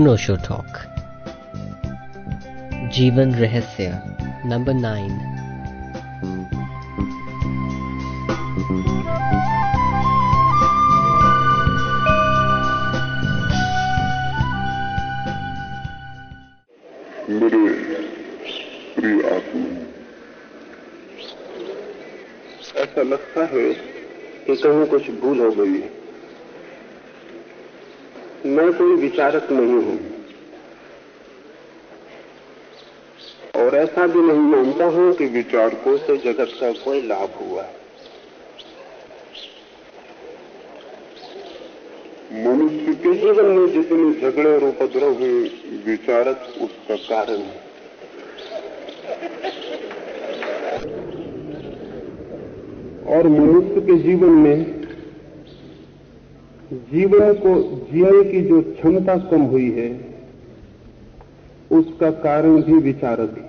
अनोशो talk जीवन रहस्य number nine लगता है कि कहीं कुछ भूल हो गई है। मैं कोई विचारक नहीं हूँ। और ऐसा भी नहीं मानता हूँ कि विचारकों से जगत का कोई लाभ हुआ है। मनुष्य के जीवन में जितने झगड़े और उपद्रव हुए, विचारक उसका कारण है। और मनुष्य के जीवन में जीवन को जीने की जो क्षमता कम हुई है, उसका कारण भी विचारक है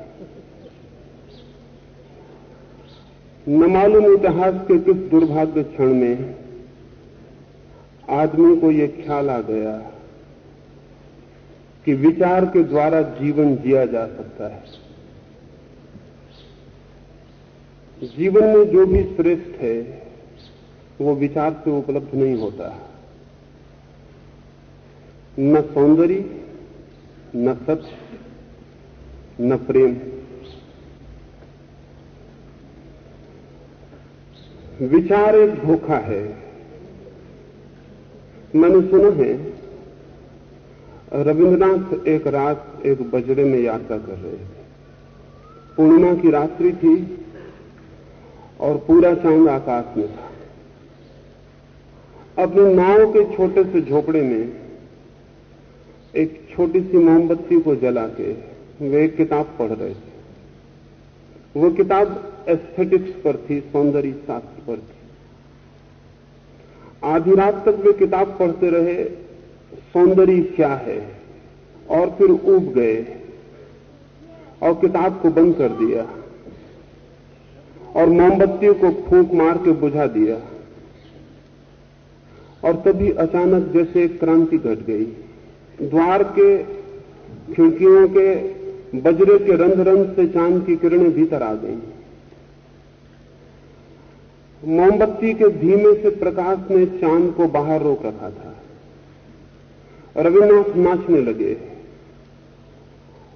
न मालूम इतिहास के किस दुर्भाग्य क्षण में आदमी को यह ख्याल आ गया कि विचार के द्वारा जीवन जिया जा सकता है। जीवन में जो भी श्रेष्ठ है, वो विचार से उपलब्ध नहीं होता। न सौंदर्य, न सत्य न प्रेम। विचार एक धोखा है। मैंने सुना है रविन्द्रनाथ एक रात एक बजरे में यात्रा कर रहे थे। पूर्णिमा की रात्रि थी और पूरा चाँद आकाश में था। अपने नाव के छोटे से झोपड़े में एक छोटी सी मोमबत्ती को जला के वे एक किताब पढ़ रहे थे। वो किताब एस्थेटिक्स पर थी, सौंदर्य शास्त्र पर थी। आधी रात तक वे किताब पढ़ते रहे, सौंदर्य क्या है? और फिर उब गए और किताब को बंद कर दिया और मोमबत्तियों को फूंक मार के बुझा दिया। और तभी अचानक जैसे क्रांति घट गई। द्वार के खिड़कियों के बजरे के रंध रंध से चाँद की किरणें भीतर आ गईं मोमबत्ती के धीमे से प्रकाश ने चाँद को बाहर रोक रखा था। रविनाथ नाचने लगे।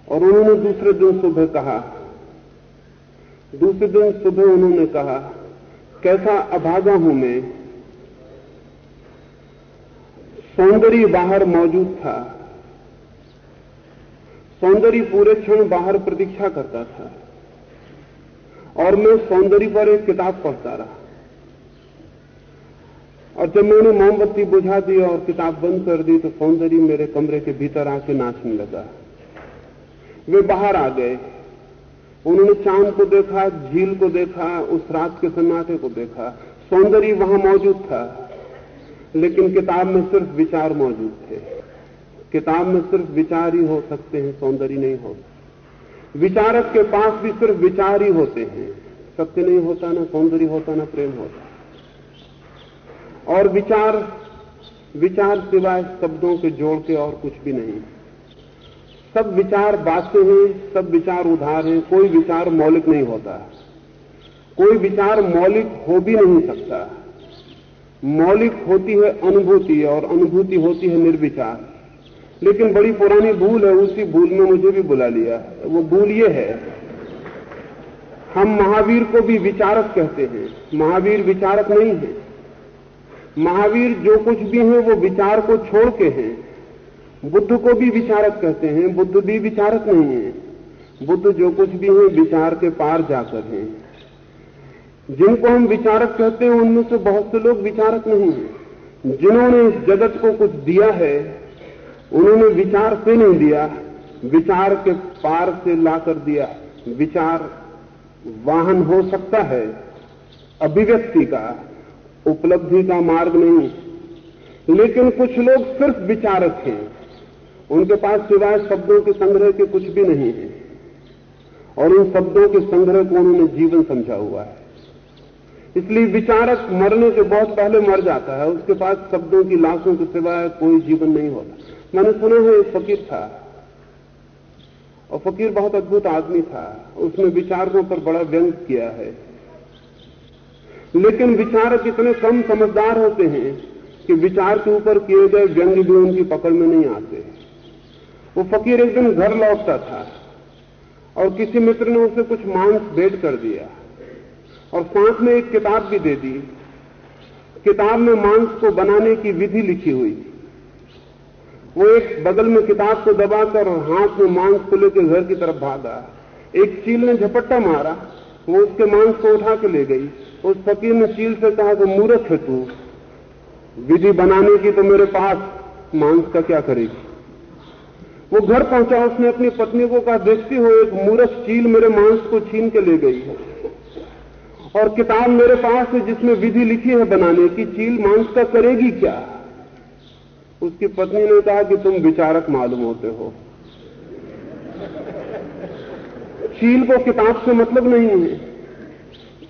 और उन्होंने दूसरे दिन सुबह कहा, दूसरे दिन सुबह उन्होंने कहा, कैसा अभागा हूँ मैं सौंदर्य बाहर मौजूद था। सौंदर्य पूरे क्षण बाहर प्रतीक्षा करता था। और मैं सौंदर्य पर एक किताब पढ़ता रहा। और जब मैंने मोमबत्ती बुझा दी और किताब बंद कर दी तो सौंदर्य मेरे कमरे के भीतर आके नाचने लगा। वे बाहर आ गए। उन्होंने चाँद को देखा, झील को देखा, उस रात के सन्नाटे को देखा। सौंदर्य वहाँ मौजूद था। लेकिन किताब में सिर्फ़ विचार मौजूद थे। किताब में सिर्फ़ विचार ही हो सकते हैं, सौंदर्य नहीं हो विचारक के पास भी सिर्फ़ विचार ही होते हैं। सत्य नहीं होता, ना सौंदर्य होता, ना प्रेम होता। और विचार विचार सिवाय शब्दों के जोड़ के और कुछ भी नहीं। सब विचार बातें हैं, सब विचार उधार हैं, कोई विचार मौलिक नहीं होता। कोई विचार मौलिक हो भी नहीं सकता। मौलिक होती है, अनुभूति और अनुभूति होती है निर्विचार। लेकिन बड़ी पुरानी भूल है, उसी भूल में मुझे भी बुला लिया वो भूल ये है, हम महावीर को भी विचारक कहते हैं। महावीर विचारक नहीं है। महावीर जो कुछ भी है, वो विचार को छोड़ के हैं। बुद्ध को भी विचारक कहते हैं, बुद्ध भी विचारक नहीं है। बुद्ध जो कुछ भी है, विचार के पार जाकर हैं। जिनको हम विचारक कहते हैं, उनमें से बहुत से लोग विचारक नहीं हैं। जिन्होंने इस जगत को कुछ दिया है, उन्होंने विचार से नहीं दिया। विचार के पार से लाकर दिया। विचार वाहन हो सकता है, अभिव्यक्ति का, उपलब्धि का मार्ग नहीं। लेकिन कुछ लोग सिर्फ़ विचारक हैं। उनके पास सिवाय शब्दों के संग्रह के कुछ भी नहीं है। और उन शब्दों के संग्रह को उन्होंने जीवन समझा हुआ है। इसलिए विचारक मरने के बहुत पहले मर जाता है। उसके पास शब्दों की लाशों के सिवाय कोई जीवन नहीं होता। मैंने सुना है एक फकीर था। और फकीर बहुत अद्भुत आदमी था। उसने विचारकों पर बड़ा व्यंग किया है। लेकिन विचारक इतने कम समझदार होते हैं कि विचार के ऊपर किए गए व्यंग भी उनकी पकड़ में नहीं आते। वो फकीर एक दिन घर लौटता था और किसी मित्र ने उसे कुछ मांस भेंट कर दिया। और साथ में एक किताब भी दे दी। किताब में मांस को बनाने की विधि लिखी हुई थी। वो एक बगल में किताब को दबाकर और हाथ में मांस को लेकर घर की तरफ़ भागा। एक चील ने झपट्टा मारा। वो उसके मांस को उठा के ले गई। उस फकीर ने चील से कहा कि मूर्ख है तू। विधि बनाने की तो मेरे पास मांस का क्या करेगी? वो घर पहुँचा। उसने अपनी पत्नी को कहा, देखती हो, एक मूर्ख चील मेरे मांस को छीन के ले गई है। और किताब मेरे पास है, जिसमें विधि लिखी है बनाने की, चील मांस का करेगी क्या? उसकी पत्नी ने कहा कि तुम विचारक मालूम होते हो। चील को किताब से मतलब नहीं है।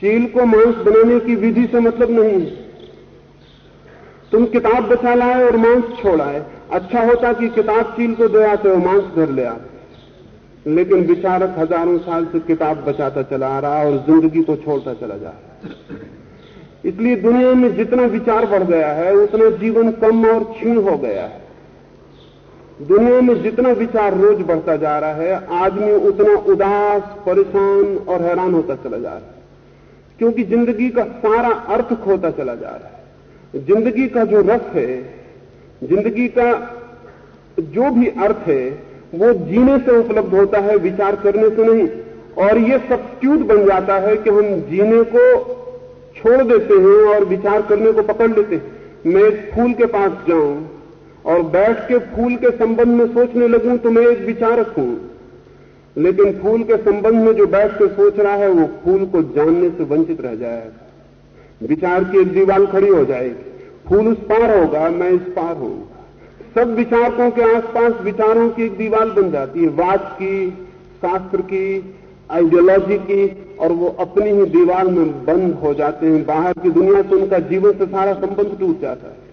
चील को मांस बनाने की विधि से मतलब नहीं है। तुम किताब बचा लाए और मांस छोड़ाए अच्छा होता कि किताब चील को दे आते हो मांस घर ले आते। लेकिन विचारक हज़ारों साल से किताब बचाता चला आ रहा और ज़िंदगी को छोड़ता चला जा रहा। इसलिए दुनिया में जितना विचार बढ़ गया है, उतना जीवन कम और क्षीण हो गया है। दुनिया में जितना विचार रोज बढ़ता जा रहा है आदमी उतना उदास, परेशान और हैरान होता चला जा रहा है। क्योंकि ज़िंदगी का सारा अर्थ खोता चला जा रहा है। ज़िंदगी का जो रस है, ज़िंदगी का जो भी अर्थ है वो जीने से उपलब्ध होता है, विचार करने से नहीं। और ये सब्स्ट्यूट बन जाता है कि हम जीने को छोड़ देते हैं और विचार करने को पकड़ लेते हैं। मैं एक फूल के पास जाऊँ और बैठ के फूल के संबंध में सोचने लगूं तो मैं एक विचारक हूँ लेकिन फूल के संबंध में जो बैठ के सोच रहा है, वो फूल को जानने से वंचित रह जाएगा। विचार की एक दीवार खड़ी हो जाएगी। फूल उस पार होगा, मैं इस पार होऊँगा। सब विचारकों के आसपास विचारों की एक दीवार बन जाती है। वाद की, शास्त्र की आइडियोलॉजी की, और वो अपनी ही दीवार में बंद हो जाते हैं। बाहर की दुनिया से उनका जीवन से सारा संबंध टूट जाता है।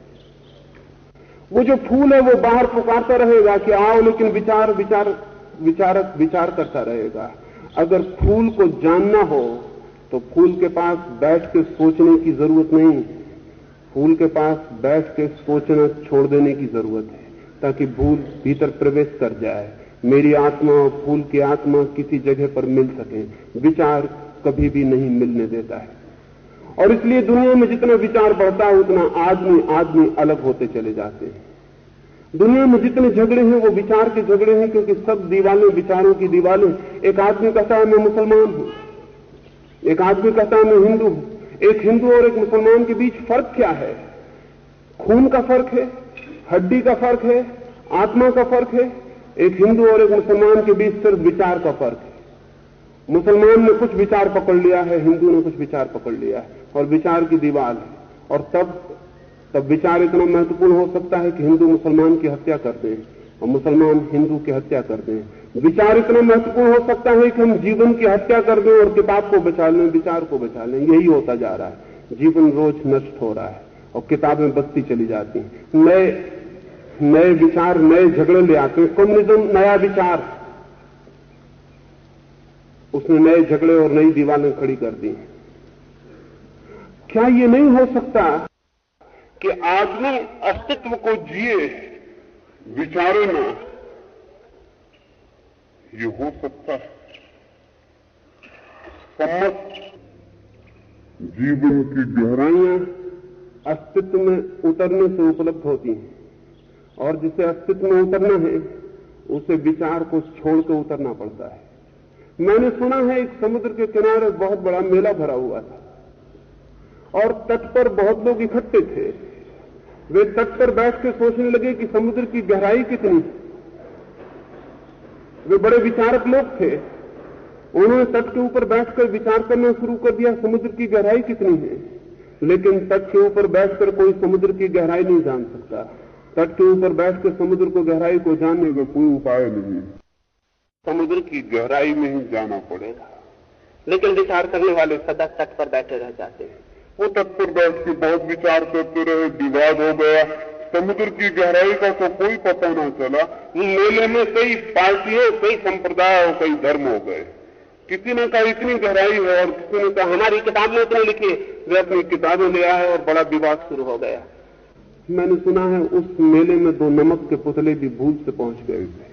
वो जो फूल है, वो बाहर पुकारता रहेगा कि आओ, लेकिन विचार विचार विचारक विचार करता रहेगा। अगर फूल को जानना हो तो फूल के पास बैठ के सोचने की ज़रूरत नहीं। फूल के पास बैठ के सोचना छोड़ देने की ज़रूरत है, ताकि भूल भीतर प्रवेश कर जाए। मेरी आत्मा और फूल की आत्मा किसी जगह पर मिल सके, विचार कभी भी नहीं मिलने देता है। और इसलिए दुनिया में जितना विचार बढ़ता है, उतना आदमी आदमी अलग होते चले जाते हैं। दुनिया में जितने झगड़े हैं, वो विचार के झगड़े हैं, क्योंकि सब दीवालें विचारों की दीवालें एक आदमी कहता है, मैं मुसलमान हूँ। एक आदमी कहता है, मैं हिंदू हूँ। एक हिंदू और एक मुसलमान के बीच फ़र्क क्या है? खून का फ़र्क है? हड्डी का फ़र्क है? आत्मा का फ़र्क है? एक हिंदू और एक मुसलमान के बीच सिर्फ़ विचार का फ़र्क है। मुसलमान ने कुछ विचार पकड़ लिया है, हिंदू ने कुछ विचार पकड़ लिया है, और विचार की दीवार है। और तब तब विचार इतना महत्वपूर्ण हो सकता है कि हिंदू मुसलमान की हत्या कर दें, और मुसलमान हिंदू की हत्या कर दें। विचार इतना महत्वपूर्ण हो सकता है कि हम जीवन की हत्या कर दें और किताब को बचा लें, विचार को बचा लें। यही होता जा रहा है। जीवन रोज नष्ट हो रहा है और किताबें बचती चली जाती हैं। नए नए विचार, नए झगड़े ले आते हैं। कम्युनिज्म नया विचार। उसने नए झगड़े और नई दीवारें खड़ी कर दी क्या ये नहीं हो सकता कि आदमी अस्तित्व को जिए, विचारों में ये हो सकता है सम्मत जीवन की गहराइयाँ अस्तित्व में उतरने से उपलब्ध होती हैं और जिसे अस्तित्व में उतरना है उसे विचार को छोड़कर उतरना पड़ता है मैंने सुना है एक समुद्र के किनारे बहुत बड़ा मेला भरा हुआ था और तट पर बहुत लोग इकट्ठे थे वे तट पर बैठ के सोचने लगे कि समुद्र की गहराई कितनी वे बड़े विचारक लोग थे। उन्होंने तट के ऊपर बैठकर विचार करना शुरू कर दिया समुद्र की गहराई कितनी है? लेकिन तट के ऊपर बैठकर कोई समुद्र की गहराई नहीं जान सकता। तट के ऊपर बैठकर समुद्र को गहराई को जानने का कोई उपाय नहीं। समुद्र की गहराई में ही जाना पड़ेगा। लेकिन विचार करने वाले सदा तट पर बैठे रह जाते हैं। वो तट पर बैठ के बहुत विचार करते रहे विवाद हो गया। समुद्र की गहराई का तो कोई पता ना चला। मेले में कई पार्टियों, कई संप्रदाय और कई धर्म हो गए। किसी ने कहा, इतनी गहराई है, और किसी ने कहा, हमारी किताब में उतने लिखी वे अपनी किताबें ले आए और बड़ा विवाद शुरू हो गया। मैंने सुना है, उस मेले में दो नमक के पुतले भी भूल से पहुँच गए थे।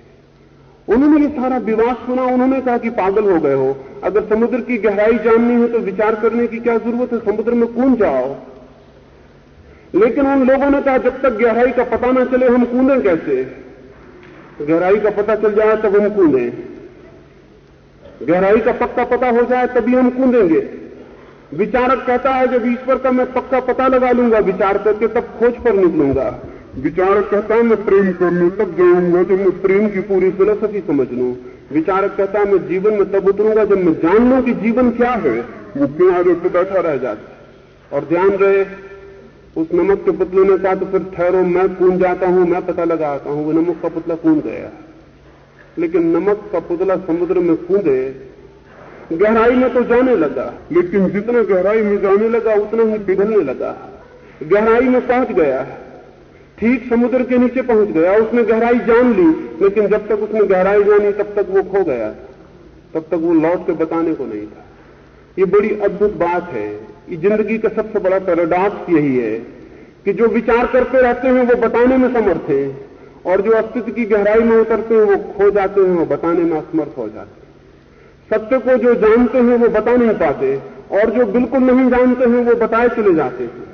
उन्होंने ये सारा विवाद सुना। उन्होंने कहा कि पागल हो गए हो। अगर समुद्र की गहराई जाननी हो तो विचार करने की क्या ज़रूरत है? समुद्र में कौन जाओ? लेकिन उन लोगों ने कहा, जब तक गहराई का पता ना चले, हम कूदें कैसे? गहराई का पता चल जाए, तब हम कूदें। गहराई का पक्का पता हो जाए, तभी हम कूदेंगे। विचारक कहता है, जब ईश्वर का मैं पक्का पता लगा लूँगा, विचार करके तब खोज पर निकलूँगा। विचारक कहता है, मैं प्रेम कर लू तब जाऊँगा, जब मैं प्रेम की पूरी फिलोसफी समझ लू। विचारक कहता है, मैं जीवन में तब उतरूँगा जब मैं जान लू कि जीवन क्या है। वो क्यों आगे बैठा रह जाता और ध्यान रहे उस नमक के पुतले ने कहा तो फिर ठहरो, मैं कूद जाता हूँ, मैं पता लगाता हूँ, वो नमक का पुतला कूद गया। लेकिन नमक का पुतला समुद्र में कूदे गहराई में तो जाने लगा, लेकिन जितना गहराई में जाने लगा, उतना ही पिघलने लगा। गहराई में पहुँच गया। ठीक समुद्र के नीचे पहुँच गया, उसने गहराई जान ली, लेकिन जब तक उसने गहराई जानी, तब तक वो खो गया। तब तक वो लौट के बताने को नहीं था। ये बड़ी अद्भुत बात है। ज़िंदगी का सबसे बड़ा पैराडॉक्स यही है कि जो विचार करते रहते हैं, वो बताने में समर्थ हैं और जो अस्तित्व की गहराई में उतरते हैं, वो खो जाते हैं, वो बताने में असमर्थ हो जाते हैं। सत्य को जो जानते हैं, वो बता नहीं पाते और जो बिल्कुल नहीं जानते हैं, वो बताए चले जाते हैं।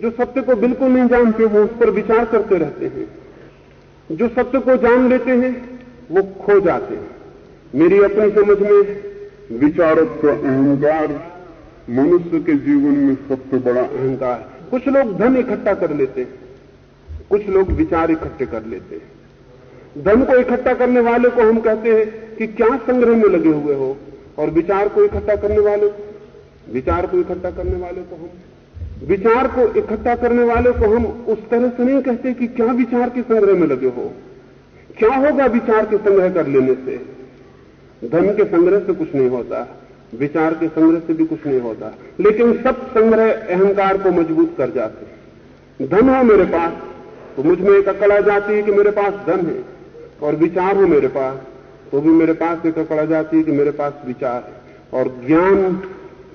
जो सत्य को बिल्कुल नहीं जानते, वो उस पर विचार करते रहते हैं। जो सत्य को जान लेते हैं, वो खो जाते हैं। मेरी अपनी समझ में विचारक अहंकार मनुष्य के जीवन में सबसे बड़ा अहंकार। कुछ लोग धन इकट्ठा कर लेते हैं, कुछ लोग विचार इकट्ठे कर लेते हैं। धन को इकट्ठा करने वाले को हम कहते हैं कि क्या संग्रह में लगे हुए हो, और विचार को इकट्ठा करने वाले, विचार को इकट्ठा करने वाले को हम। विचार को इकट्ठा करने वाले को हम उस तरह से नहीं कहते कि क्या विचार के संग्रह में लगे हो। क्या होगा विचार के संग्रह कर लेने से? धन के संग्रह से कुछ नहीं होता। विचार के संग्रह से भी कुछ नहीं होता। लेकिन सब संग्रह अहंकार को मज़बूत कर जाते धन हो मेरे पास तो मुझमें एक अकड़ आ जाती है कि मेरे पास धन है। और विचार हो मेरे पास तो भी मेरे पास एक अकड़ आ जाती है कि मेरे पास विचार है। और ज्ञान,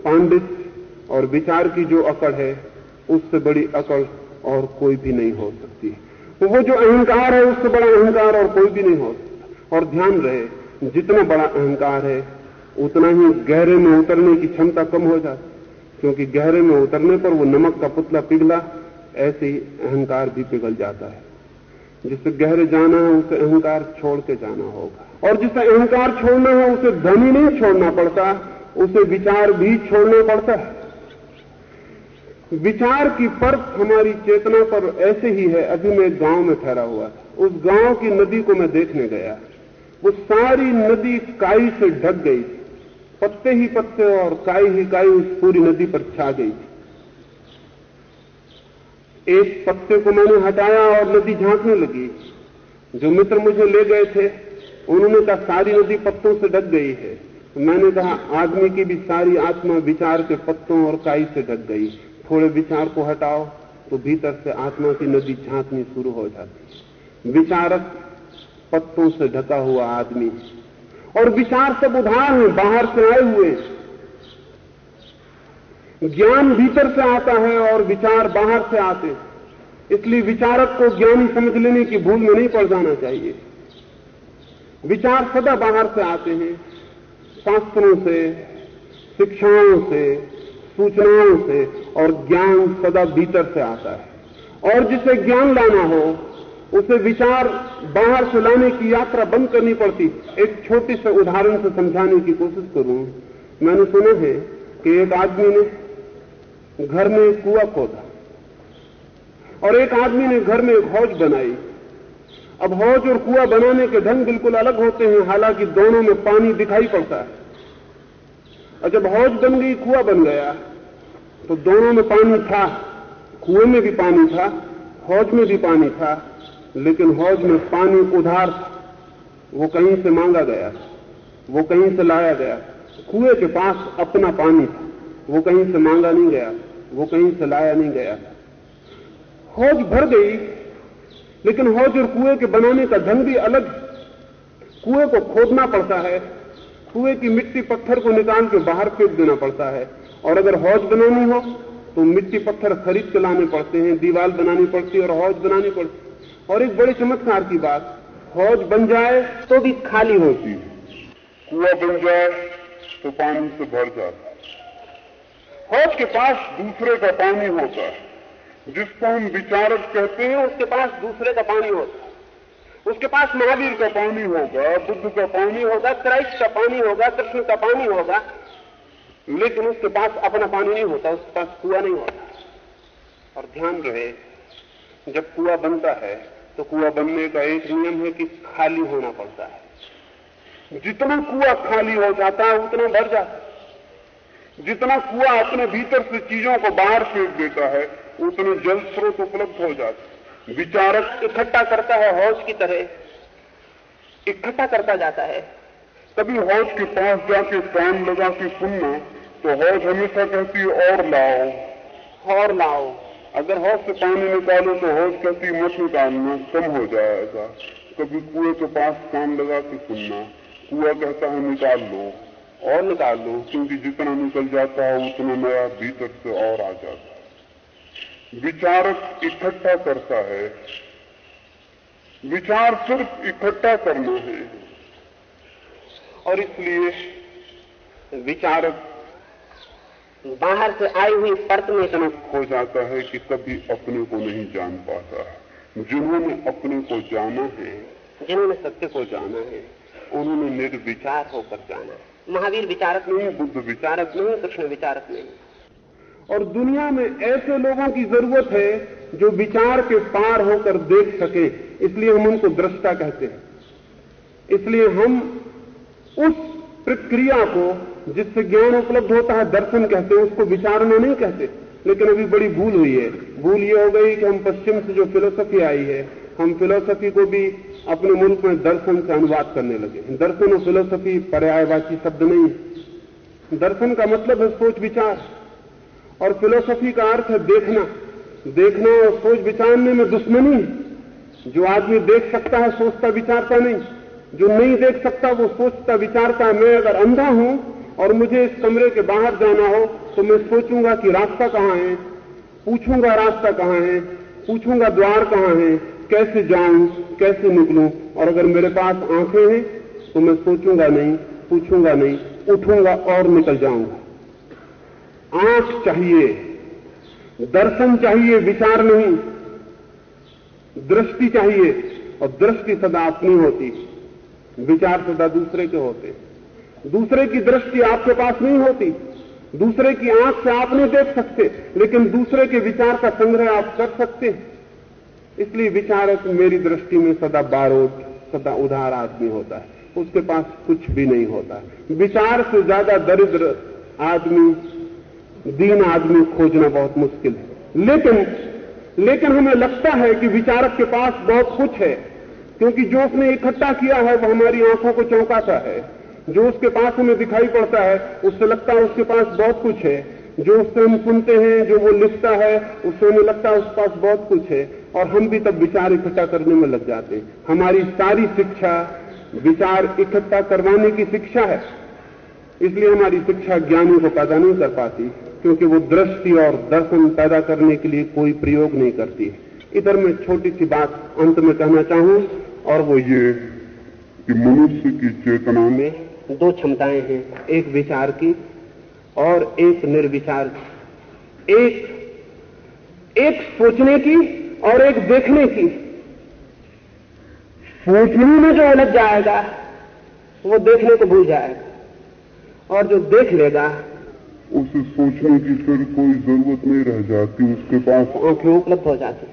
पांडित और विचार की जो अकड़ है, उससे बड़ी अकड़ और कोई भी नहीं हो सकती वो जो अहंकार है, उससे बड़ा अहंकार और कोई भी नहीं हो सकता। और ध्यान रहे, जितना बड़ा अहंकार है उतना ही गहरे में उतरने की क्षमता कम हो जाती। क्योंकि गहरे में उतरने पर वो नमक का पुतला पिघला, ऐसे ही अहंकार भी पिघल जाता है। जिसे गहरे जाना है, उसे अहंकार छोड़ के जाना होगा। और जिसे अहंकार छोड़ना है, उसे धन ही नहीं छोड़ना पड़ता, उसे विचार भी छोड़ना पड़ता है। विचार की परत हमारी चेतना पर ऐसे ही है, अभी मैं गाँव में ठहरा हुआ उस गाँव की नदी को मैं देखने गया। वो सारी नदी काई से ढक गई थी। पत्ते ही पत्ते और काई ही काई उस पूरी नदी पर छा गई थी। एक पत्ते को मैंने हटाया और नदी झांकने लगी। जो मित्र मुझे ले गए थे, उन्होंने कहा, सारी नदी पत्तों से ढक गई है। मैंने कहा, आदमी की भी सारी आत्मा विचार के पत्तों और काई से ढक गई। थोड़े विचार को हटाओ तो भीतर से आत्मा की नदी झांकनी शुरू हो जाती विचारक पत्तों से ढका हुआ आदमी और विचार सब उधार हैं बाहर से आए हुए ज्ञान भीतर से आता है और विचार बाहर से आते हैं। इसलिए विचारक को ज्ञानी समझ लेने की भूल में नहीं पड़ जाना चाहिए। विचार सदा बाहर से आते हैं। शास्त्रों से, शिक्षाओं से, सूचनाओं से और ज्ञान सदा भीतर से आता है। और जिसे ज्ञान लाना हो उसे विचार बाहर से लाने की यात्रा बंद करनी पड़ती। एक छोटे से उदाहरण से समझाने की कोशिश करूँ। मैंने सुना है कि एक आदमी ने घर में कुआ खोदा और एक आदमी ने घर में एक हौज बनाई। अब हौज और कुआ बनाने के ढंग बिल्कुल अलग होते हैं, हालाँकि दोनों में पानी दिखाई पड़ता है। और जब हौज बन गई, कुआ बन गया तो दोनों में पानी था, कुएँ में भी पानी था, हौज में भी पानी था। लेकिन हौज में पानी उधार वो कहीं से मांगा गया, वो कहीं से लाया गया। कुएँ के पास अपना पानी था। वो कहीं से मांगा नहीं गया, वो कहीं से लाया नहीं गया। हौज भर गई, लेकिन हौज और कुएँ के बनाने का ढंग भी अलग कुएँ को खोदना पड़ता है, कुएँ की मिट्टी पत्थर को निकाल के बाहर फेंक देना पड़ता है। और अगर हौज बनानी हो तो मिट्टी पत्थर खरीद के लाने पड़ते हैं, दीवार बनानी पड़ती है और हौज बनानी पड़ती और एक बड़े चमत्कार की बात हौज बन जाए तो भी खाली होती है। कुआ बन जाए तो पानी से भर जाता है। हौज के पास दूसरे का पानी होता है, जिसको हम विचारक कहते हैं, उसके पास दूसरे का पानी होता है। उसके पास महावीर का पानी होगा, बुद्ध का पानी होगा, क्राइस्ट का पानी होगा, कृष्ण का पानी होगा, लेकिन उसके पास अपना पानी नहीं होता, उसके पास कुआ नहीं होता। और ध्यान रहे, जब कुआ बनता है तो कुआ बनने का एक नियम है कि खाली होना पड़ता है। जितना कुआ खाली हो जाता है, उतना भर जाता है। जितना कुआ अपने भीतर से चीज़ों को बाहर फेंक देता है, उतने जल स्रोत उपलब्ध हो जाते विचारक इकट्ठा करता है हौज की तरह। इकट्ठा करता जाता है। कभी हौज के पास जाके कान लगा के सुनना तो हौज हमेशा कहती है, और लाओ। और लाओ। अगर हौज से पानी निकालो तो हौज कहती, मत निकालना, कम हो जाएगा। कभी कुएँ के पास कान लगा के सुनना। कुआ कहता है, निकाल लो। और निकाल लो, क्योंकि जितना निकल जाता है, उतना नया भीतर से और आ जाता है। विचारक इकट्ठा करता है। विचार सिर्फ़ इकट्ठा करना है। और इसलिए विचारक बाहर से आई हुई परत में इतना हो जाता है कि कभी अपने को नहीं जान पाता। जिन्होंने अपने को जाना है जिन्होंने सत्य को जाना है उन्होंने निर्विचार होकर जाना है। महावीर विचारक नहीं बुद्ध विचारक नहीं कृष्ण विचारक नहीं। और दुनिया में ऐसे लोगों की ज़रूरत है जो विचार के पार होकर देख सके। इसलिए हम उनको दृष्टा कहते हैं। इसलिए हम उस प्रक्रिया को जिससे ज्ञान उपलब्ध होता है, दर्शन कहते हैं, उसको विचारना नहीं कहते। लेकिन अभी बड़ी भूल हुई है। भूल ये हो गई कि हम पश्चिम से जो फिलोसफी आई है, हम फिलोसफी को भी अपने मुल्क में दर्शन से अनुवाद करने लगे। दर्शन और फिलोसफी पर्यायवाची शब्द नहीं दर्शन का मतलब है सोच विचार। और फिलोसफी का अर्थ है देखना। देखना और सोच विचारने में दुश्मनी है। जो आदमी देख सकता है, सोचता विचारता नहीं। जो नहीं देख सकता, वो सोचता विचारता मैं अगर अंधा हूँ और मुझे इस कमरे के बाहर जाना हो तो मैं सोचूँगा कि रास्ता कहाँ है? पूछूँगा रास्ता कहाँ है? पूछूँगा द्वार कहाँ है? कैसे जाऊँ? कैसे निकलूं? और अगर मेरे पास आँखें हैं तो मैं सोचूँगा नहीं, पूछूँगा नहीं, उठूँगा और निकल जाऊँगा। आँख चाहिए, दर्शन चाहिए, विचार नहीं। दृष्टि चाहिए, और दृष्टि सदा अपनी होती विचार सदा दूसरे के होते दूसरे की दृष्टि आपके पास नहीं होती। दूसरे की आँख से आप नहीं देख सकते, लेकिन दूसरे के विचार का संग्रह आप कर सकते हैं। इसलिए विचारक मेरी दृष्टि में सदा बारोट, सदा उधार आदमी होता है। उसके पास कुछ भी नहीं होता। विचार से ज़्यादा दरिद्र आदमी, दीन आदमी खोजना बहुत मुश्किल है। लेकिन लेकिन हमें लगता है कि विचारक के पास बहुत कुछ है, क्योंकि जो उसने इकट्ठा किया है, वो हमारी आँखों को चौंकाता है। जो उसके पास हमें दिखाई पड़ता है, उससे लगता है उसके पास बहुत कुछ है। जो उससे हम सुनते हैं, जो वो लिखता है, उससे हमें लगता है उसके पास बहुत कुछ है। और हम भी तब विचार इकट्ठा करने में लग जाते हैं। हमारी सारी शिक्षा, विचार इकट्ठा करवाने की शिक्षा है। इसलिए हमारी शिक्षा ज्ञानी को पैदा नहीं कर पाती, क्योंकि वो दृष्टि और दर्शन पैदा करने के लिए कोई प्रयोग नहीं करती इधर मैं छोटी सी बात अंत में कहना चाहूँ, और वो ये कि मनुष्य की चेतना में दो क्षमताएँ हैं, एक विचार की और एक निर्विचार की। एक एक सोचने की और एक देखने की। सोचने में जो अलग जाएगा, वो देखने को भूल जाएगा। और जो देख लेगा, उसे सोचने की फिर कोई ज़रूरत नहीं रह जाती, उसके पास आँखें उपलब्ध हो जाती।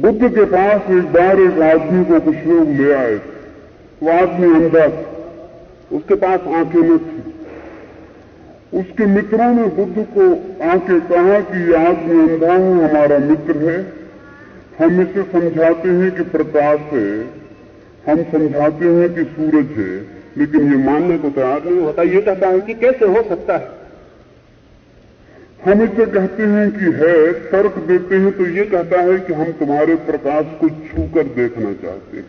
बुद्ध के पास एक बार एक आदमी को कुछ लोग ले आए। वो आदमी अंधा उसके पास आँखें न थी। उसके मित्रों ने बुद्ध को आके कहा कि ये आदमी अंधा है हमारा मित्र है। हम इसे समझाते हैं कि प्रकाश है। हम समझाते हैं कि सूरज है। लेकिन ये मानने को तैयार नहीं होता। ये कहता है कि कैसे हो सकता है? हम इसे कहते हैं कि है, तर्क देते हैं तो ये कहता है कि हम तुम्हारे प्रकाश को छू कर देखना चाहते हैं।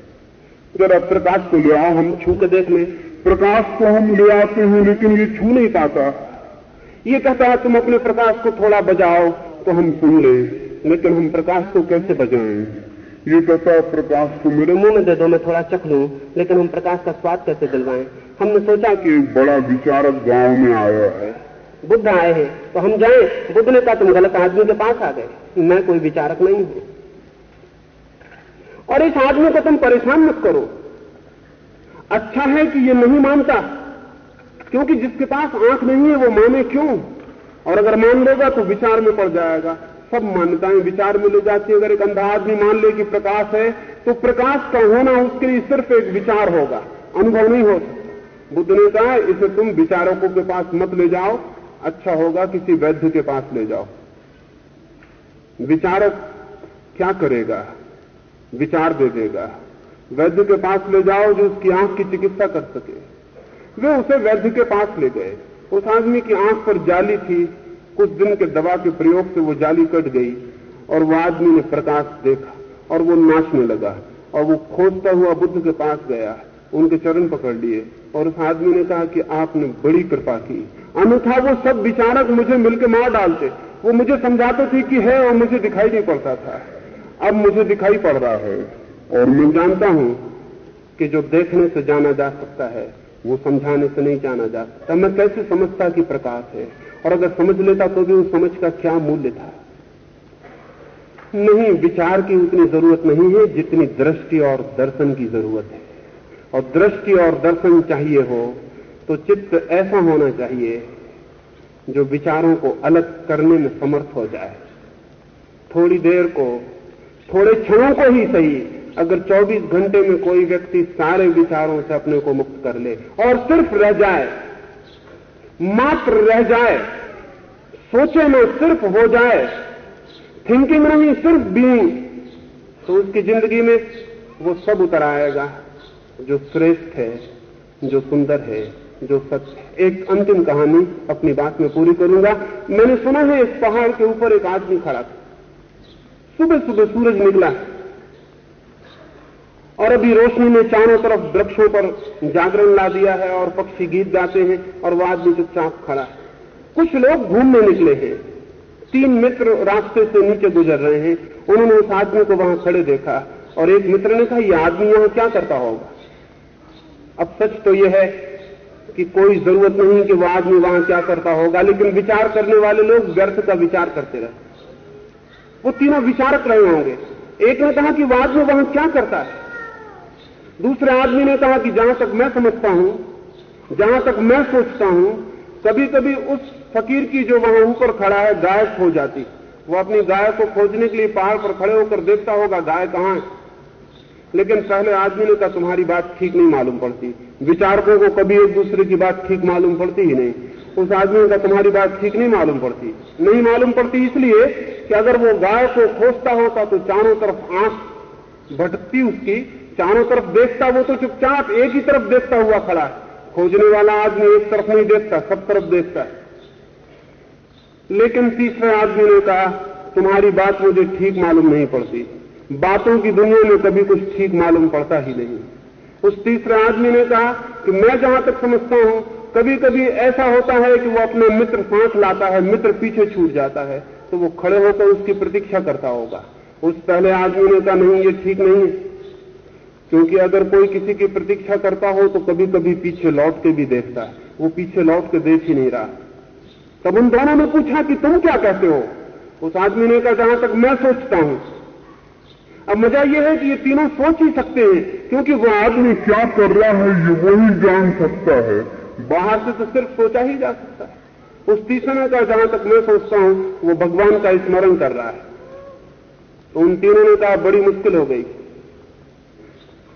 जरा प्रकाश को ले आओ, हम छू कर देख लें। प्रकाश को हम ले आते हैं, लेकिन ये छू नहीं पाता। ये कहता है, तुम अपने प्रकाश को थोड़ा बजाओ तो हम सुन ले। लेकिन हम प्रकाश को कैसे बजाएँ? ये कहता है, प्रकाश को मेरे मुँह में दे दो, मैं थोड़ा चख लू। लेकिन हम प्रकाश का स्वाद कैसे दिलवाएँ? हमने सोचा कि एक बड़ा विचारक गाँव में आया है। बुद्ध आए हैं तो हम जाए। बुद्ध ने कहा, तुम गलत आदमी के पास आ गए। मैं कोई विचारक नहीं हूँ। और इस आदमी को तुम परेशान मत करो। अच्छा है कि ये नहीं मानता, क्योंकि जिसके पास आँख नहीं है, वो माने क्यों? और अगर मान लेगा तो विचार में पड़ जाएगा। सब मान्यताएँ विचार में ले जाती है। अगर एक अंधा आदमी मान ले कि प्रकाश है तो प्रकाश का होना उसके लिए सिर्फ़ एक विचार होगा। अनुभव नहीं हो सकता। बुद्ध ने कहा, इसे तुम विचारकों के पास मत ले जाओ। अच्छा होगा किसी वैद्य के पास ले जाओ। विचारक क्या करेगा? विचार दे देगा। वैद्य के पास ले जाओ जो उसकी आँख की चिकित्सा कर सके। वे उसे वैद्य के पास ले गए। उस आदमी की आँख पर जाली थी। कुछ दिन के दवा के प्रयोग से वो जाली कट गई और वो आदमी ने प्रकाश देखा और वो नाचने लगा और वो खोजता हुआ बुद्ध के पास गया। उनके चरण पकड़ लिए और उस आदमी ने कहा कि आपने बड़ी कृपा की। अन्यथा वो सब विचारक मुझे मिलकर मार डालते। वो मुझे समझाते थे कि है और मुझे दिखाई नहीं पड़ता था। अब मुझे दिखाई पड़ रहा है। और मैं जानता हूँ कि जो देखने से जाना जा सकता है, वो समझाने से नहीं जाना जा सकता। मैं कैसे समझता कि प्रकाश है? और अगर समझ लेता तो भी उस समझ का क्या मूल्य था? नहीं, विचार की उतनी ज़रूरत नहीं है जितनी दृष्टि और दर्शन की ज़रूरत है। और दृष्टि और दर्शन चाहिए हो तो चित्त ऐसा होना चाहिए जो विचारों को अलग करने में समर्थ हो जाए। थोड़ी देर को, थोड़े क्षणों को ही सही अगर 24 घंटे में कोई व्यक्ति सारे विचारों से अपने को मुक्त कर ले और सिर्फ़ रह जाए, मात्र रह जाए, सोचे में सिर्फ़ हो जाए थिंकिंग नहीं सिर्फ़ बीइंग तो उसकी ज़िंदगी में वो सब उतर आएगा, जो श्रेष्ठ है, जो सुंदर है, जो सत्य एक अंतिम कहानी अपनी बात में पूरी करूँगा। मैंने सुना है इस पहाड़ के ऊपर एक आदमी खड़ा था। सुबह सुबह सूरज निकला। और अभी रोशनी ने चारों तरफ़ वृक्षों पर जागरण ला दिया है और पक्षी गीत गाते हैं और वो आदमी चुपचाप खड़ा है। कुछ लोग घूमने निकले हैं। तीन मित्र रास्ते से नीचे गुजर रहे हैं। उन्होंने उस आदमी को वहाँ खड़े देखा और एक मित्र ने कहा, यह आदमी यहाँ क्या करता होगा? अब सच तो यह है कि कोई ज़रूरत नहीं कि वह आदमी वहाँ क्या करता होगा, लेकिन विचार करने वाले लोग व्यर्थ का विचार करते रहे। वो तीनों विचारक रहे होंगे। एक ने कहा कि वह आदमी वहाँ क्या करता है? दूसरे आदमी ने कहा कि जहाँ तक मैं समझता हूँ, जहाँ तक मैं सोचता हूँ कभी कभी उस फकीर की जो वहाँ ऊपर खड़ा है, गाय खो जाती। वो अपनी गाय को खोजने के लिए पहाड़ पर खड़े होकर देखता होगा, गाय कहाँ है? लेकिन पहले आदमी ने कहा, तुम्हारी बात ठीक नहीं मालूम पड़ती। विचारकों को कभी एक दूसरे की बात ठीक मालूम पड़ती ही नहीं। उस आदमी ने कहा, तुम्हारी बात ठीक नहीं मालूम पड़ती। नहीं मालूम पड़ती इसलिए कि अगर वो गाय को खोजता होता तो चारों तरफ़ आँख भटकती उसकी चारों तरफ़ देखता वो तो चुपचाप एक ही तरफ़ देखता हुआ खड़ा है। खोजने वाला आदमी एक तरफ़ नहीं देखता, सब तरफ़ देखता है। लेकिन तीसरे आदमी ने कहा, तुम्हारी बात मुझे ठीक मालूम नहीं पड़ती। बातों की दुनिया में कभी कुछ ठीक मालूम पड़ता ही नहीं। उस तीसरे आदमी ने कहा कि मैं जहाँ तक समझता हूँ कभी कभी ऐसा होता है कि वो अपना मित्र सांस लाता है, मित्र पीछे छूट जाता है तो वो खड़े होकर उसकी प्रतीक्षा करता होगा। उस पहले आदमी ने कहा, नहीं, ये ठीक नहीं है। क्योंकि अगर कोई किसी की प्रतीक्षा करता हो तो कभी कभी पीछे लौट के भी देखता है। वो पीछे लौट के देख ही नहीं रहा। तब उन दोनों ने पूछा कि तुम क्या कहते हो? उस आदमी ने कहा, जहाँ तक मैं सोचता हूँ। अब मज़ा यह है कि ये तीनों सोच ही सकते हैं, क्योंकि वो आदमी क्या कर रहा है, ये वही जान सकता है। बाहर से तो सिर्फ़ सोचा ही जा सकता है। उस तीसरे कहा, जहाँ तक मैं सोचता हूँ, वो भगवान का स्मरण कर रहा है। तो उन तीनों ने कहा, बड़ी मुश्किल हो गई।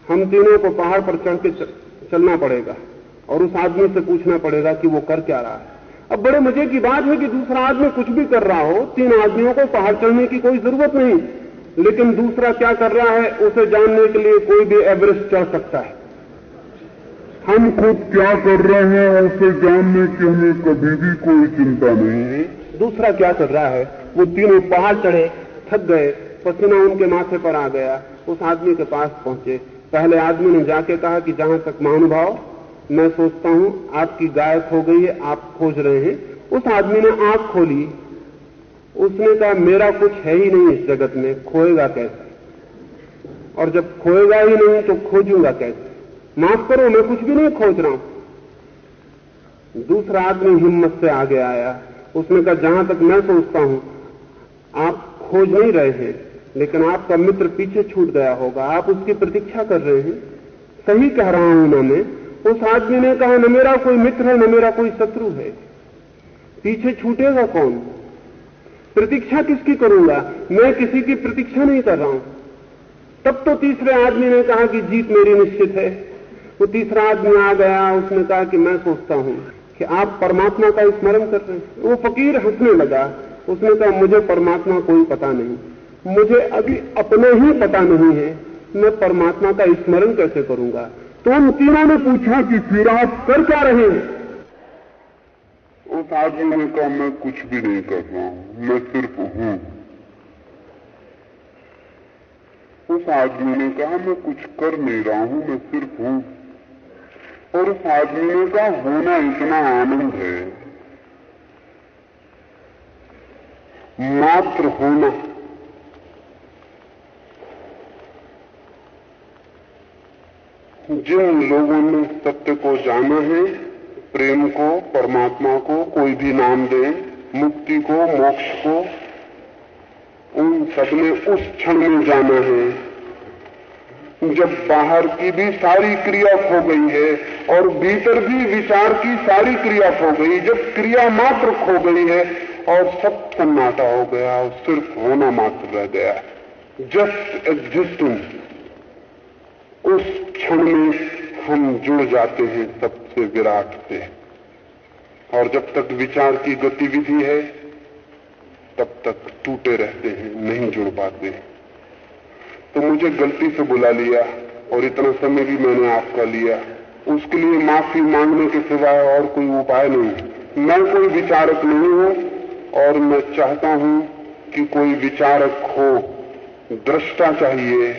हम तीनों को पहाड़ पर चढ़ के चलना पड़ेगा और उस आदमी से पूछना पड़ेगा कि वो कर क्या रहा है। अब बड़े मज़े की बात है कि दूसरा आदमी कुछ भी कर रहा हो तीन आदमियों को पहाड़ चढ़ने की कोई ज़रूरत नहीं। लेकिन दूसरा क्या कर रहा है उसे जानने के लिए कोई भी एवरेस्ट चढ़ सकता है। हम खुद क्या कर रहे हैं उसे जानने की हमें कभी भी कोई चिंता नहीं। है दूसरा क्या कर रहा है वो तीनों पहाड़ चढ़े थक गए पसीना उनके माथे पर आ गया उस आदमी के पास पहुँचे। पहले आदमी ने जाके कहा कि जहाँ तक महानुभाव, मैं सोचता हूँ आपकी गाय खो गई है, आप खोज रहे हैं। उस आदमी ने आँख खोली। उसने कहा, मेरा कुछ है ही नहीं इस जगत में, खोएगा कैसे? और जब खोएगा ही नहीं तो खोजूँगा कैसे? माफ़ करो, मैं कुछ भी नहीं खोज रहा हूँ। दूसरा आदमी हिम्मत से आगे आया। उसने कहा, जहाँ तक मैं सोचता हूँ, आप खोज नहीं रहे हैं। लेकिन आपका मित्र पीछे छूट गया होगा, आप उसकी प्रतीक्षा कर रहे हैं। सही कह रहा हूँ मैंने उस आदमी ने कहा, न मेरा कोई मित्र है, न मेरा कोई शत्रु है। पीछे छूटेगा कौन? प्रतीक्षा किसकी करूँगा? मैं किसी की प्रतीक्षा नहीं कर रहा हूँ। तब तो तीसरे आदमी ने कहा कि जीत मेरी निश्चित है। वो तो तीसरा आदमी आ गया, उसने कहा कि मैं सोचता हूँ कि आप परमात्मा का स्मरण कर रहे हैं। वो फकीर हंसने लगा। उसने कहा, मुझे परमात्मा कोई पता नहीं। मुझे अभी अपने ही पता नहीं है। मैं परमात्मा का स्मरण कैसे करूँगा? तो उन तीनों ने पूछा कि फिर आप कर क्या रहे हैं? उस आदमी ने कहा मैं कुछ भी नहीं कर रहा हूँ, मैं सिर्फ़ हूँ। उस आदमी ने कहा, मैं कुछ कर नहीं रहा हूँ, मैं सिर्फ़ हूँ। और उस आदमी ने कहा, होना इतना आनंद है। मात्र होना जिन लोगों ने सत्य को जाना है, प्रेम को, परमात्मा को, कोई भी नाम दे, मुक्ति को, मोक्ष को, उन सबने उस क्षण में जाना है। जब बाहर की भी सारी क्रिया खो गई है और भीतर भी विचार की सारी क्रिया खो गई, जब क्रिया मात्र खो गई है और सब सन्नाटा हो गया, और सिर्फ़ होना मात्र रह गया। जस्ट एग्जिस्टेंस उस क्षण में हम जुड़ जाते हैं सबसे विराट से और जब तक विचार की गतिविधि है, तब तक टूटे रहते हैं, नहीं जुड़ पाते तो मुझे गलती से बुला लिया, और इतना समय भी मैंने आपका लिया। उसके लिए माफ़ी मांगने के सिवाय और कोई उपाय नहीं। मैं कोई विचारक नहीं हूँ, और मैं चाहता हूँ कि कोई विचारक हो। दृष्टा चाहिए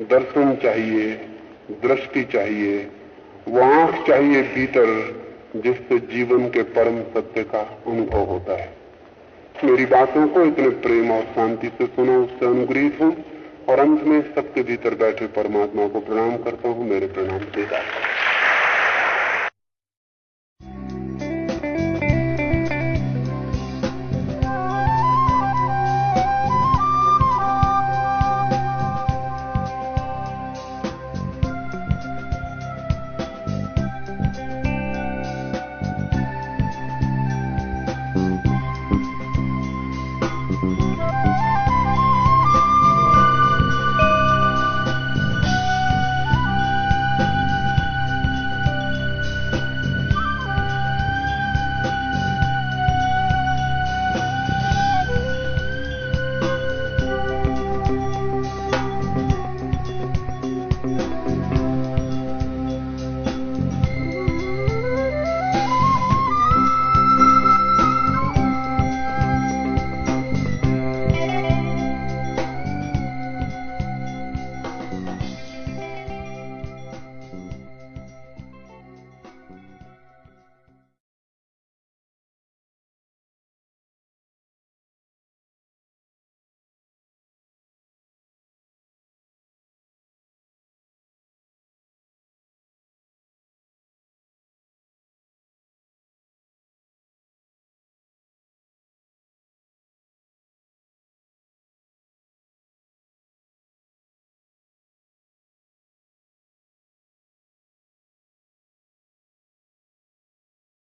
दर्शन चाहिए, दृष्टि चाहिए, वो आँख चाहिए भीतर, जिससे जीवन के परम सत्य का अनुभव होता है। मेरी बातों को इतने प्रेम और शांति से सुनो, उससे अनुग्रहित हूँ और अंत में सबके भीतर बैठे परमात्मा को प्रणाम करता हूँ, मेरे प्रणाम देता